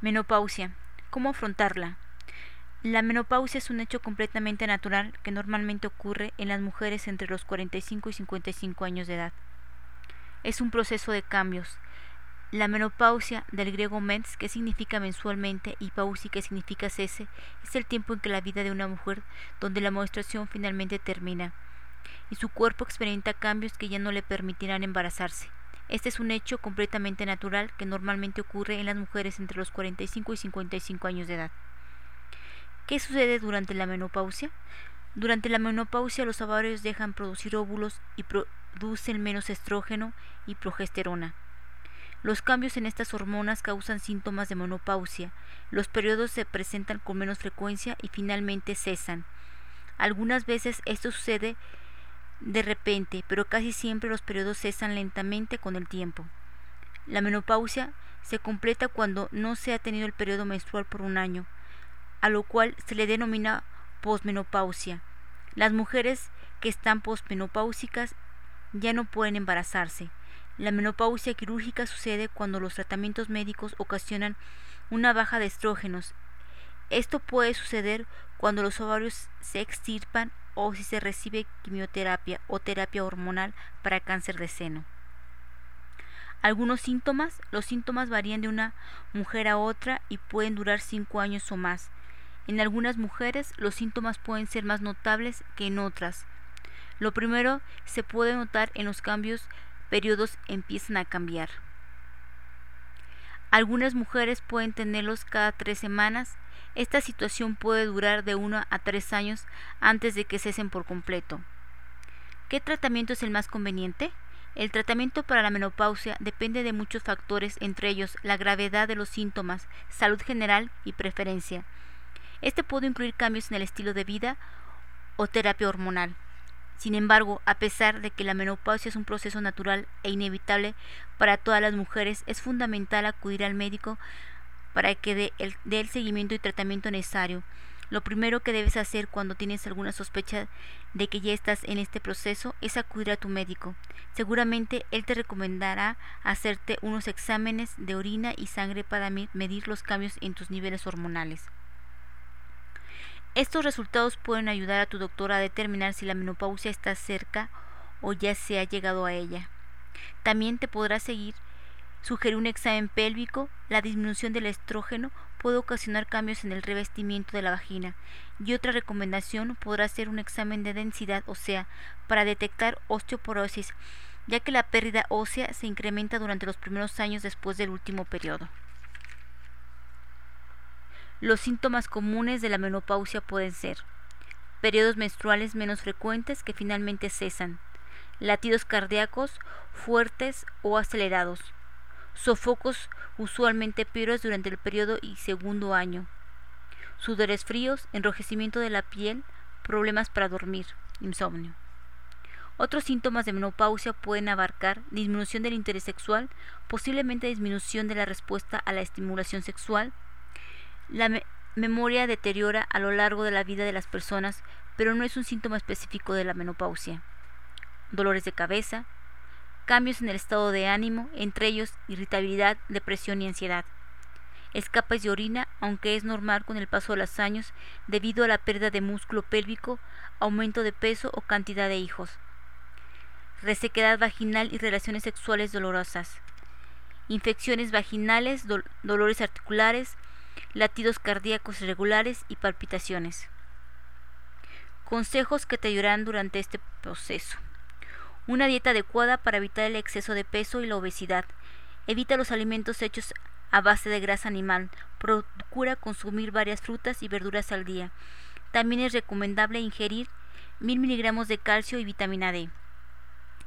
Menopausia. ¿Cómo afrontarla? La menopausia es un hecho completamente natural que normalmente ocurre en las mujeres entre los 45 y 55 años de edad. Es un proceso de cambios. La menopausia, del griego mens, que significa mensualmente, y pausi, que significa cese, es el tiempo en que la vida de una mujer donde la menstruación finalmente termina, y su cuerpo experimenta cambios que ya no le permitirán embarazarse. Este es un hecho completamente natural que normalmente ocurre en las mujeres entre los 45 y 55 años de edad. ¿Qué sucede durante la menopausia? Durante la menopausia los ovarios dejan producir óvulos y producen menos estrógeno y progesterona. Los cambios en estas hormonas causan síntomas de menopausia. Los periodos se presentan con menos frecuencia y finalmente cesan. Algunas veces esto sucede de repente, pero casi siempre los periodos cesan lentamente con el tiempo. La menopausia se completa cuando no se ha tenido el periodo menstrual por un año, a lo cual se le denomina posmenopausia. Las mujeres que están posmenopáusicas ya no pueden embarazarse. La menopausia quirúrgica sucede cuando los tratamientos médicos ocasionan una baja de estrógenos. Esto puede suceder cuando los ovarios se extirpan o si se recibe quimioterapia o terapia hormonal para cáncer de seno. Algunos síntomas, los síntomas varían de una mujer a otra y pueden durar cinco años o más. En algunas mujeres los síntomas pueden ser más notables que en otras. Lo primero se puede notar en los cambios, periodos empiezan a cambiar. Algunas mujeres pueden tenerlos cada tres semanas esta situación puede durar de 1 a 3 años antes de que cesen por completo. ¿Qué tratamiento es el más conveniente? El tratamiento para la menopausia depende de muchos factores, entre ellos la gravedad de los síntomas, salud general y preferencia. Este puede incluir cambios en el estilo de vida o terapia hormonal. Sin embargo, a pesar de que la menopausia es un proceso natural e inevitable para todas las mujeres, es fundamental acudir al médico para que dé el, seguimiento y tratamiento necesario. Lo primero que debes hacer cuando tienes alguna sospecha de que ya estás en este proceso es acudir a tu médico. Seguramente él te recomendará hacerte unos exámenes de orina y sangre para medir los cambios en tus niveles hormonales. Estos resultados pueden ayudar a tu doctor a determinar si la menopausia está cerca o ya se ha llegado a ella. También te podrá seguir Sugerir un examen pélvico, la disminución del estrógeno puede ocasionar cambios en el revestimiento de la vagina y otra recomendación podrá ser un examen de densidad ósea para detectar osteoporosis, ya que la pérdida ósea se incrementa durante los primeros años después del último periodo. Los síntomas comunes de la menopausia pueden ser periodos menstruales menos frecuentes que finalmente cesan, latidos cardíacos fuertes o acelerados, sofocos usualmente peores durante el periodo y segundo año, sudores fríos, enrojecimiento de la piel, problemas para dormir, insomnio. Otros síntomas de menopausia pueden abarcar disminución del interés sexual, posiblemente disminución de la respuesta a la estimulación sexual. La memoria deteriora a lo largo de la vida de las personas, pero no es un síntoma específico de la menopausia. Dolores de cabeza, cambios en el estado de ánimo, entre ellos irritabilidad, depresión y ansiedad. Escapes de orina, aunque es normal con el paso de los años debido a la pérdida de músculo pélvico, aumento de peso o cantidad de hijos. Resequedad vaginal y relaciones sexuales dolorosas. Infecciones vaginales, dolores articulares, latidos cardíacos irregulares y palpitaciones. Consejos que te ayudarán durante este proceso. Una dieta adecuada para evitar el exceso de peso y la obesidad. Evita los alimentos hechos a base de grasa animal. Procura consumir varias frutas y verduras al día. También es recomendable ingerir 1000 miligramos de calcio y vitamina D.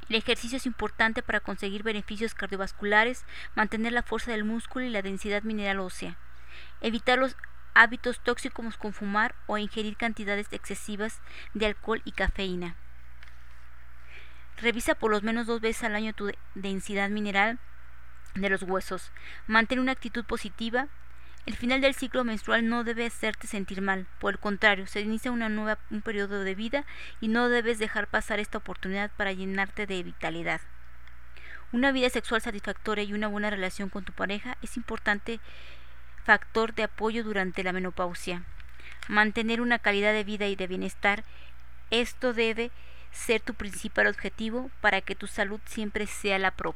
El ejercicio es importante para conseguir beneficios cardiovasculares, mantener la fuerza del músculo y la densidad mineral ósea. Evitar los hábitos tóxicos como fumar o ingerir cantidades excesivas de alcohol y cafeína. Revisa por lo menos dos veces al año tu densidad mineral de los huesos. Mantén una actitud positiva. El final del ciclo menstrual no debe hacerte sentir mal, por el contrario, se inicia una nueva, un periodo de vida y no debes dejar pasar esta oportunidad para llenarte de vitalidad. Una vida sexual satisfactoria y una buena relación con tu pareja es importante factor de apoyo durante la menopausia. Mantener una calidad de vida y de bienestar, esto debe ser tu principal objetivo para que tu salud siempre sea la propia.